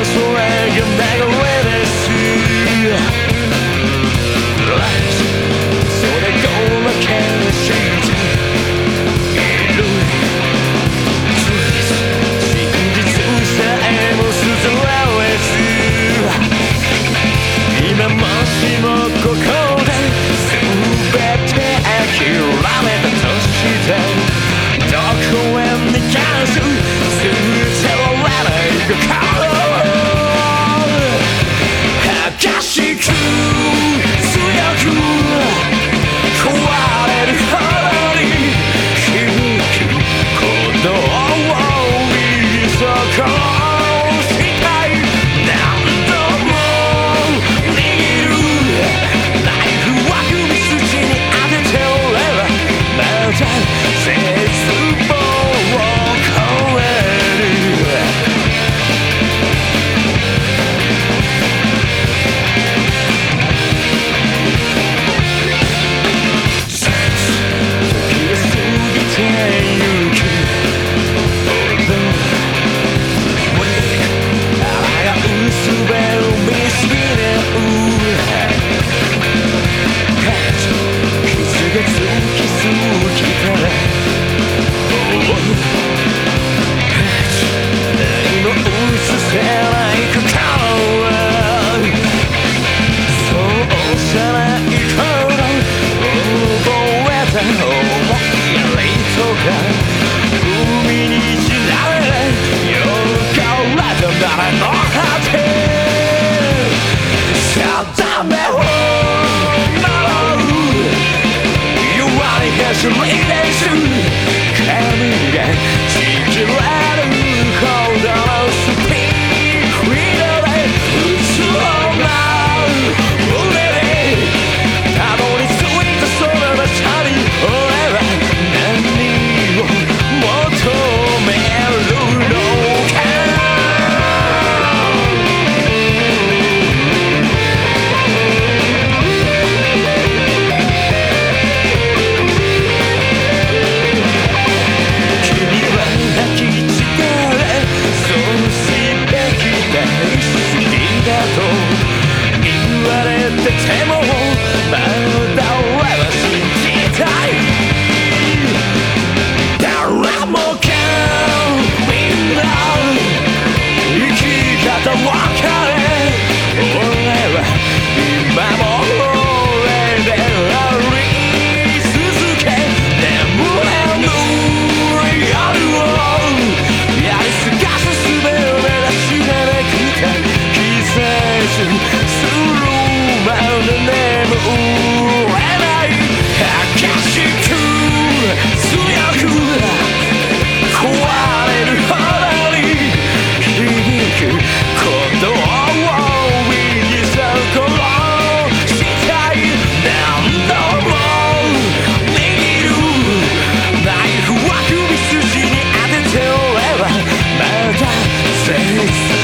us wagon back away. 海に知られよからでならの果て。定めを passion through round the name Ooh, and I Akashi cool Tsuyaku 壊れるほどに響く鼓動を右手ころしたい何度も握るナイフは首筋に当てておればまだ絶賛